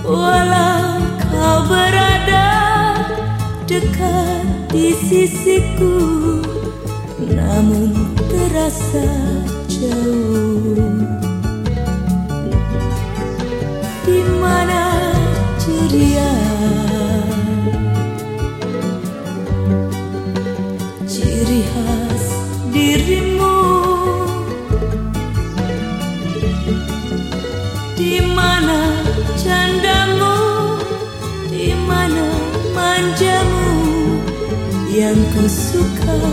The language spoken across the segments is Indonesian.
Walau kau berada dekat di sisiku Namun terasa jauh. Di mana ceria? Ciri khas dirimu. Di mana candamu Di mana manjamu Yang ku suka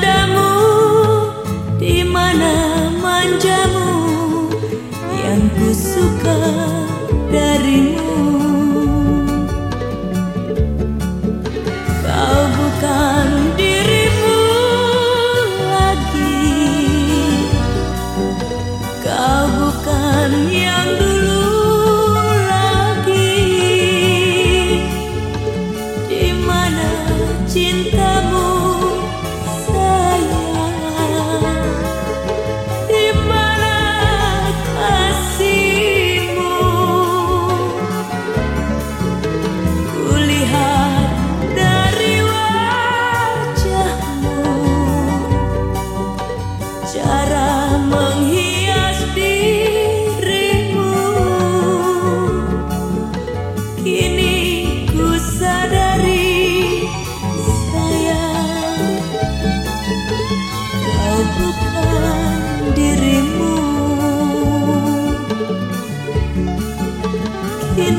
candamu Di mana manjamu Yang ku suka darimu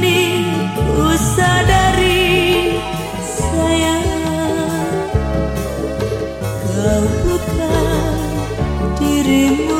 kini ku sadari sayang. Kau bukan dirimu.